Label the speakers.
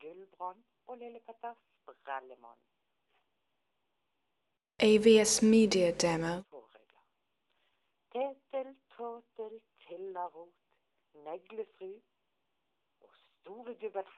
Speaker 1: Gullbrand og Lillepetter Sprellemann.
Speaker 2: AVS Media Demo.
Speaker 1: Tetel, tåtel, tillarot, neglefru og store gubben